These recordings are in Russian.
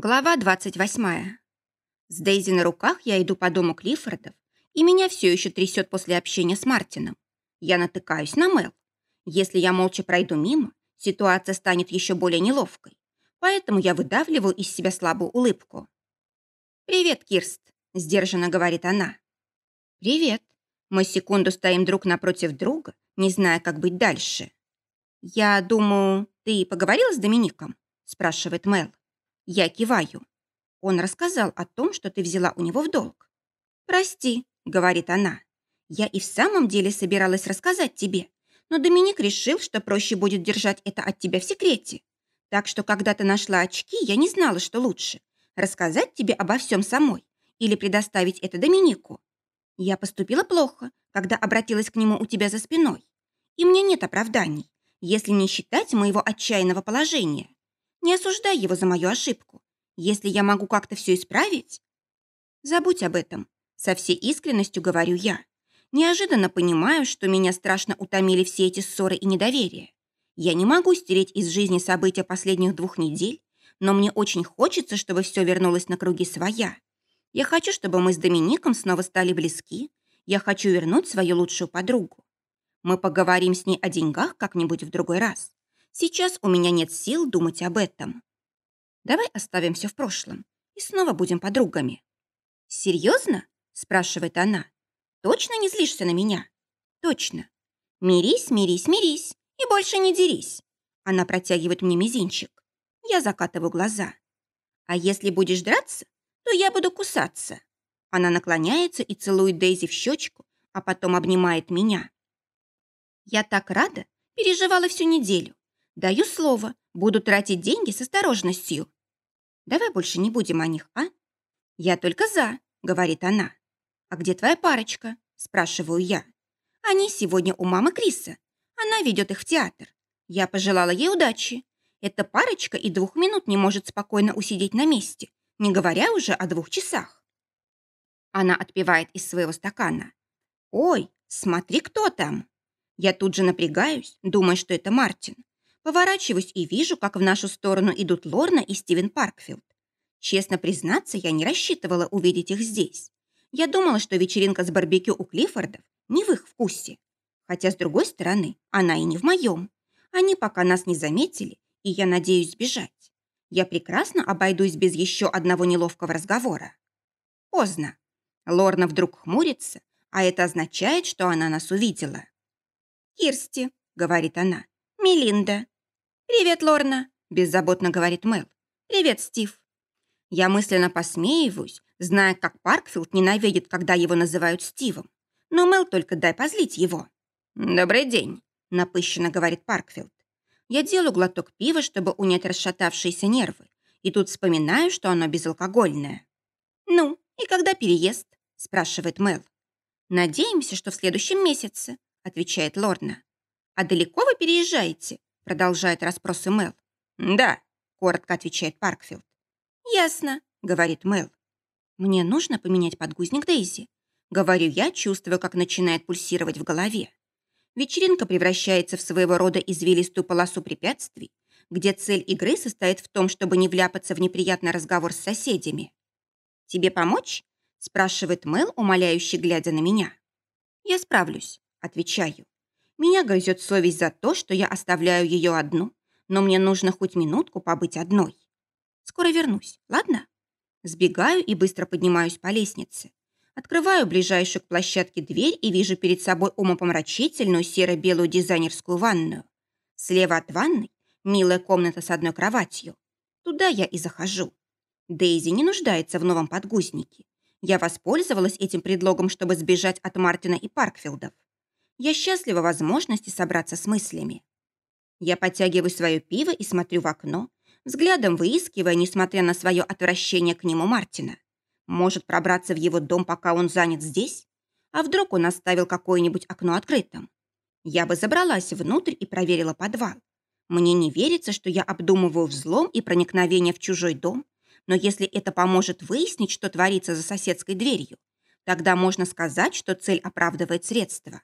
Глава 28. С Дейзи на руках я иду по дому Клиффордов, и меня все еще трясет после общения с Мартином. Я натыкаюсь на Мел. Если я молча пройду мимо, ситуация станет еще более неловкой, поэтому я выдавливаю из себя слабую улыбку. «Привет, Кирст», — сдержанно говорит она. «Привет». Мы секунду стоим друг напротив друга, не зная, как быть дальше. «Я думаю, ты поговорила с Домиником?» — спрашивает Мел. Я киваю. Он рассказал о том, что ты взяла у него в долг. «Прости», — говорит она. «Я и в самом деле собиралась рассказать тебе, но Доминик решил, что проще будет держать это от тебя в секрете. Так что, когда ты нашла очки, я не знала, что лучше — рассказать тебе обо всем самой или предоставить это Доминику. Я поступила плохо, когда обратилась к нему у тебя за спиной. И мне нет оправданий, если не считать моего отчаянного положения. Не осуждай его за мою ошибку. Если я могу как-то все исправить... Забудь об этом. Со всей искренностью говорю я. Неожиданно понимаю, что меня страшно утомили все эти ссоры и недоверие. Я не могу стереть из жизни события последних двух недель, но мне очень хочется, чтобы все вернулось на круги своя. Я хочу, чтобы мы с Домиником снова стали близки. Я хочу вернуть свою лучшую подругу. Мы поговорим с ней о деньгах как-нибудь в другой раз. Сейчас у меня нет сил думать об этом. Давай оставим все в прошлом и снова будем подругами. Серьезно? спрашивает она. Точно не злишься на меня? Точно. Мирись, мирись, мирись и больше не дерись. Она протягивает мне мизинчик. Я закатываю глаза. А если будешь драться, то я буду кусаться. Она наклоняется и целует Дейзи в щечку, а потом обнимает меня. Я так рада, переживала всю неделю. Даю слово, буду тратить деньги с осторожностью. Давай больше не будем о них, а? Я только за, говорит она. А где твоя парочка? Спрашиваю я. Они сегодня у мамы Криса. Она ведет их в театр. Я пожелала ей удачи. Эта парочка и двух минут не может спокойно усидеть на месте, не говоря уже о двух часах. Она отпивает из своего стакана. «Ой, смотри, кто там!» Я тут же напрягаюсь, думая, что это Мартин. Поворачиваюсь и вижу, как в нашу сторону идут Лорна и Стивен Паркфилд. Честно признаться, я не рассчитывала увидеть их здесь. Я думала, что вечеринка с барбекю у Клиффордов не в их вкусе. Хотя, с другой стороны, она и не в моем. Они пока нас не заметили, и я надеюсь сбежать. Я прекрасно обойдусь без еще одного неловкого разговора. Поздно. Лорна вдруг хмурится, а это означает, что она нас увидела. «Кирсти», — говорит она, — «Мелинда». «Привет, Лорна», – беззаботно говорит Мел. «Привет, Стив». Я мысленно посмеиваюсь, зная, как Паркфилд ненавидит, когда его называют Стивом. Но Мел только дай позлить его. «Добрый день», – напыщенно говорит Паркфилд. Я делаю глоток пива, чтобы унять расшатавшиеся нервы, и тут вспоминаю, что оно безалкогольное. «Ну, и когда переезд?» – спрашивает Мел. «Надеемся, что в следующем месяце», – отвечает Лорна. «А далеко вы переезжаете?» Продолжает расспросы Мел. «Да», — коротко отвечает Паркфилд. «Ясно», — говорит Мел. «Мне нужно поменять подгузник Дейзи», — говорю я, чувствуя, как начинает пульсировать в голове. Вечеринка превращается в своего рода извилистую полосу препятствий, где цель игры состоит в том, чтобы не вляпаться в неприятный разговор с соседями. «Тебе помочь?» – спрашивает Мел, умоляюще глядя на меня. «Я справлюсь», – отвечаю. Меня грызет совесть за то, что я оставляю ее одну, но мне нужно хоть минутку побыть одной. Скоро вернусь, ладно? Сбегаю и быстро поднимаюсь по лестнице. Открываю ближайшую к площадке дверь и вижу перед собой умопомрачительную серо-белую дизайнерскую ванную. Слева от ванной милая комната с одной кроватью. Туда я и захожу. Дейзи не нуждается в новом подгузнике. Я воспользовалась этим предлогом, чтобы сбежать от Мартина и Паркфилдов. Я счастлива возможности собраться с мыслями. Я подтягиваю свое пиво и смотрю в окно, взглядом выискивая, несмотря на свое отвращение к нему Мартина. Может пробраться в его дом, пока он занят здесь? А вдруг он оставил какое-нибудь окно открытым? Я бы забралась внутрь и проверила подвал. Мне не верится, что я обдумываю взлом и проникновение в чужой дом, но если это поможет выяснить, что творится за соседской дверью, тогда можно сказать, что цель оправдывает средства.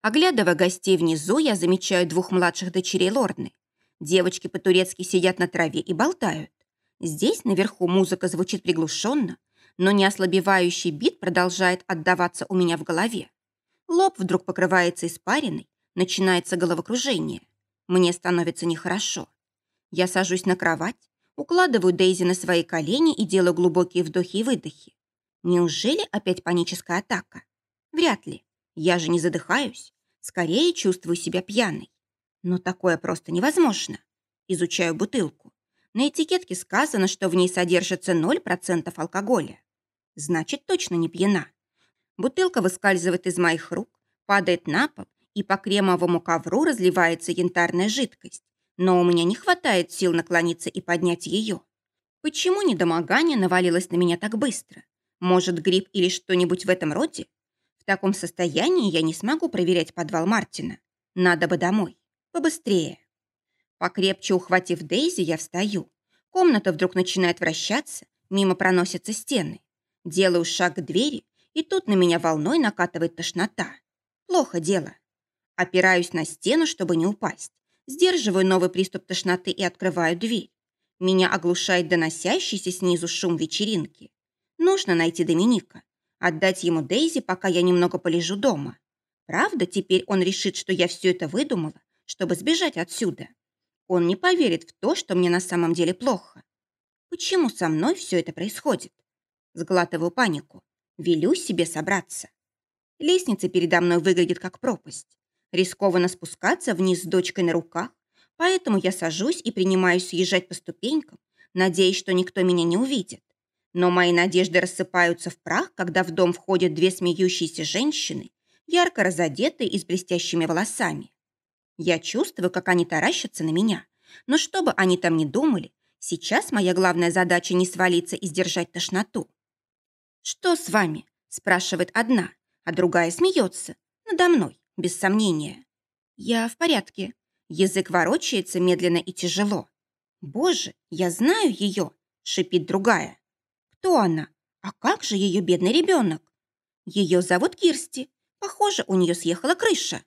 Оглядывая гостей внизу, я замечаю двух младших дочерей Лорны. Девочки по-турецки сидят на траве и болтают. Здесь, наверху, музыка звучит приглушенно, но неослабевающий бит продолжает отдаваться у меня в голове. Лоб вдруг покрывается испариной, начинается головокружение. Мне становится нехорошо. Я сажусь на кровать, укладываю Дейзи на свои колени и делаю глубокие вдохи и выдохи. Неужели опять паническая атака? Вряд ли. Я же не задыхаюсь. Скорее чувствую себя пьяной. Но такое просто невозможно. Изучаю бутылку. На этикетке сказано, что в ней содержится 0% алкоголя. Значит, точно не пьяна. Бутылка выскальзывает из моих рук, падает на пол, и по кремовому ковру разливается янтарная жидкость. Но у меня не хватает сил наклониться и поднять ее. Почему недомогание навалилось на меня так быстро? Может, грипп или что-нибудь в этом роде? Таком состоянии я не смогу проверять подвал Мартина. Надо бы домой. Побыстрее. Покрепче ухватив Дейзи, я встаю. Комната вдруг начинает вращаться, мимо проносятся стены. Делаю шаг к двери, и тут на меня волной накатывает тошнота. Плохо дело. Опираюсь на стену, чтобы не упасть. Сдерживаю новый приступ тошноты и открываю дверь. Меня оглушает доносящийся снизу шум вечеринки. Нужно найти Доминика. Отдать ему Дейзи, пока я немного полежу дома. Правда, теперь он решит, что я все это выдумала, чтобы сбежать отсюда. Он не поверит в то, что мне на самом деле плохо. Почему со мной все это происходит? Сглатываю панику. Велю себе собраться. Лестница передо мной выглядит как пропасть. Рискованно спускаться вниз с дочкой на руках, поэтому я сажусь и принимаюсь съезжать по ступенькам, надеясь, что никто меня не увидит. Но мои надежды рассыпаются в прах, когда в дом входят две смеющиеся женщины, ярко разодетые и с блестящими волосами. Я чувствую, как они таращатся на меня. Но что бы они там ни думали, сейчас моя главная задача не свалиться и сдержать тошноту. «Что с вами?» – спрашивает одна, а другая смеется. Надо мной, без сомнения. «Я в порядке». Язык ворочается медленно и тяжело. «Боже, я знаю ее!» – шипит другая. Кто она? А как же ее бедный ребенок? Ее зовут Кирсти. Похоже, у нее съехала крыша.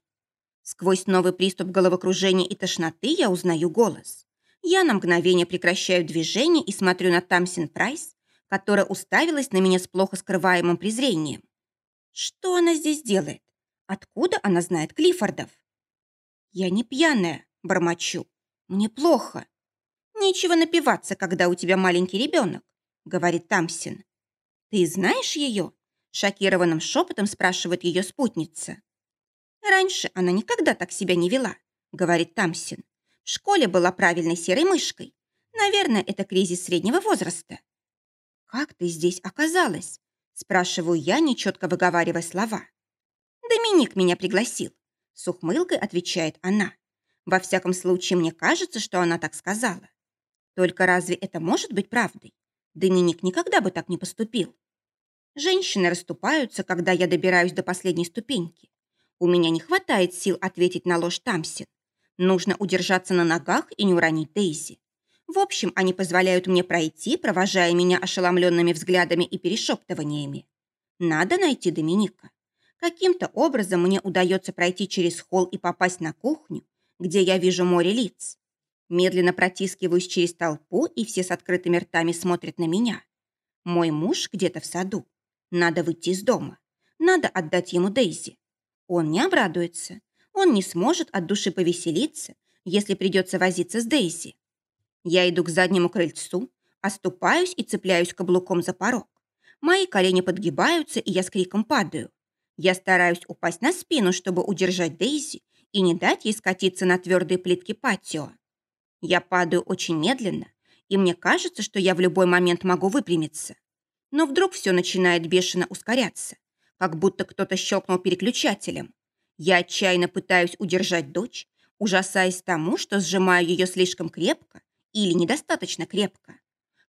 Сквозь новый приступ головокружения и тошноты я узнаю голос. Я на мгновение прекращаю движение и смотрю на Тамсин Прайс, которая уставилась на меня с плохо скрываемым презрением. Что она здесь делает? Откуда она знает Клиффордов? Я не пьяная, бормочу. Мне плохо. Нечего напиваться, когда у тебя маленький ребенок. — говорит Тамсин. «Ты знаешь ее?» — шокированным шепотом спрашивает ее спутница. «Раньше она никогда так себя не вела», — говорит Тамсин. «В школе была правильной серой мышкой. Наверное, это кризис среднего возраста». «Как ты здесь оказалась?» — спрашиваю я, нечетко выговаривая слова. «Доминик меня пригласил», — с ухмылкой отвечает она. «Во всяком случае, мне кажется, что она так сказала. Только разве это может быть правдой? Доминик никогда бы так не поступил. Женщины расступаются, когда я добираюсь до последней ступеньки. У меня не хватает сил ответить на ложь Тамсин. Нужно удержаться на ногах и не уронить Дейзи. В общем, они позволяют мне пройти, провожая меня ошеломленными взглядами и перешептываниями. Надо найти Доминика. Каким-то образом мне удается пройти через холл и попасть на кухню, где я вижу море лиц. Медленно протискиваюсь через толпу, и все с открытыми ртами смотрят на меня. Мой муж где-то в саду. Надо выйти из дома. Надо отдать ему Дейзи. Он не обрадуется. Он не сможет от души повеселиться, если придется возиться с Дейзи. Я иду к заднему крыльцу, оступаюсь и цепляюсь каблуком за порог. Мои колени подгибаются, и я с криком падаю. Я стараюсь упасть на спину, чтобы удержать Дейзи и не дать ей скатиться на твердые плитки патио. Я падаю очень медленно, и мне кажется, что я в любой момент могу выпрямиться. Но вдруг все начинает бешено ускоряться, как будто кто-то щелкнул переключателем. Я отчаянно пытаюсь удержать дочь, ужасаясь тому, что сжимаю ее слишком крепко или недостаточно крепко.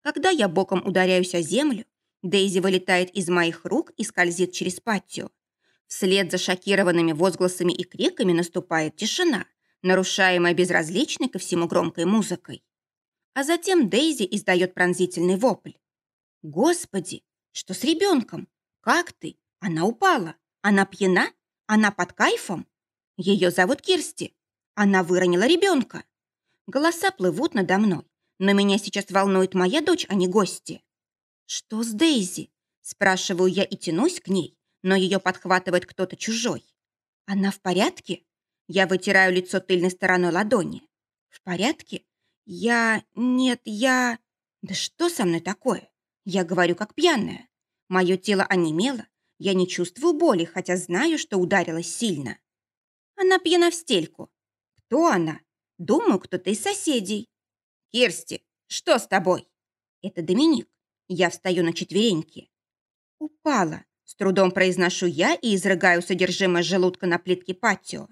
Когда я боком ударяюсь о землю, Дейзи вылетает из моих рук и скользит через патио. Вслед за шокированными возгласами и криками наступает тишина нарушаемая безразличной ко всему громкой музыкой. А затем Дейзи издает пронзительный вопль. «Господи, что с ребенком? Как ты? Она упала. Она пьяна? Она под кайфом? Ее зовут Кирсти. Она выронила ребенка». Голоса плывут надо мной. но меня сейчас волнует моя дочь, а не гости. Что с Дейзи? Спрашиваю я и тянусь к ней, но ее подхватывает кто-то чужой. Она в порядке? Я вытираю лицо тыльной стороной ладони. В порядке? Я... Нет, я... Да что со мной такое? Я говорю, как пьяная. Мое тело онемело, я не чувствую боли, хотя знаю, что ударилась сильно. Она пьяна в стельку. Кто она? Думаю, кто-то из соседей. Кирсти, что с тобой? Это Доминик. Я встаю на четвереньки. Упала. С трудом произношу я и изрыгаю содержимое желудка на плитке патио.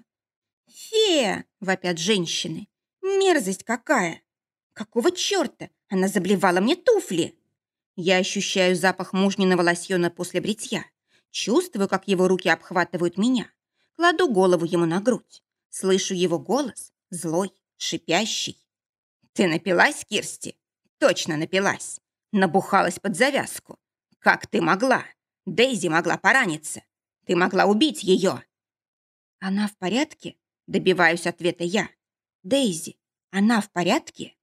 «Фея!» — вопят женщины. «Мерзость какая! Какого черта? Она заблевала мне туфли!» Я ощущаю запах мужниного лосьона после бритья. Чувствую, как его руки обхватывают меня. Кладу голову ему на грудь. Слышу его голос, злой, шипящий. «Ты напилась, Кирсти? Точно напилась. Набухалась под завязку. Как ты могла? Дейзи могла пораниться. Ты могла убить ее». «Она в порядке?» Добиваюсь ответа я. «Дейзи, она в порядке?»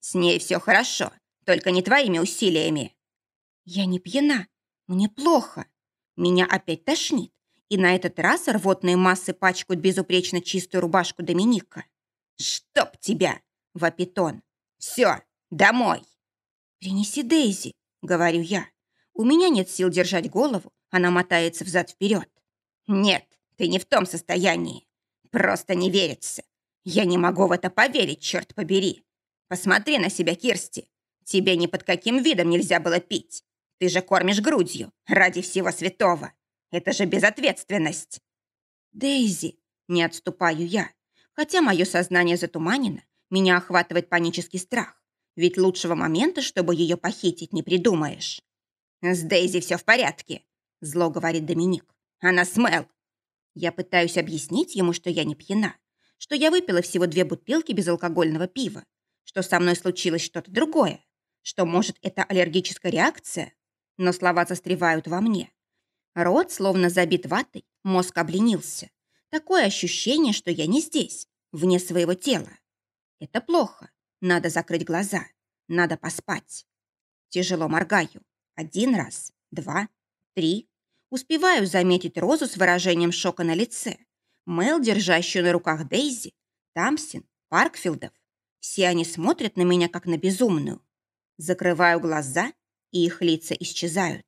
«С ней все хорошо, только не твоими усилиями». «Я не пьяна. Мне плохо. Меня опять тошнит, и на этот раз рвотные массы пачкают безупречно чистую рубашку Доминика. «Чтоб тебя!» — вопит он. «Все, домой!» «Принеси Дейзи», — говорю я. У меня нет сил держать голову, она мотается взад-вперед. «Нет, ты не в том состоянии. Просто не верится. Я не могу в это поверить, черт побери. Посмотри на себя, Кирсти. Тебе ни под каким видом нельзя было пить. Ты же кормишь грудью ради всего святого. Это же безответственность. Дейзи, не отступаю я. Хотя мое сознание затуманено, меня охватывает панический страх. Ведь лучшего момента, чтобы ее похитить, не придумаешь. «С Дейзи все в порядке», — зло говорит Доминик. «Она с Мел». Я пытаюсь объяснить ему, что я не пьяна, что я выпила всего две бутылки безалкогольного пива, что со мной случилось что-то другое, что, может, это аллергическая реакция, но слова застревают во мне. Рот словно забит ватой, мозг обленился. Такое ощущение, что я не здесь, вне своего тела. Это плохо. Надо закрыть глаза. Надо поспать. Тяжело моргаю. Один раз, два, три. Успеваю заметить Розу с выражением шока на лице. Мэл, держащую на руках Дейзи, Тамсин, Паркфилдов. Все они смотрят на меня, как на безумную. Закрываю глаза, и их лица исчезают.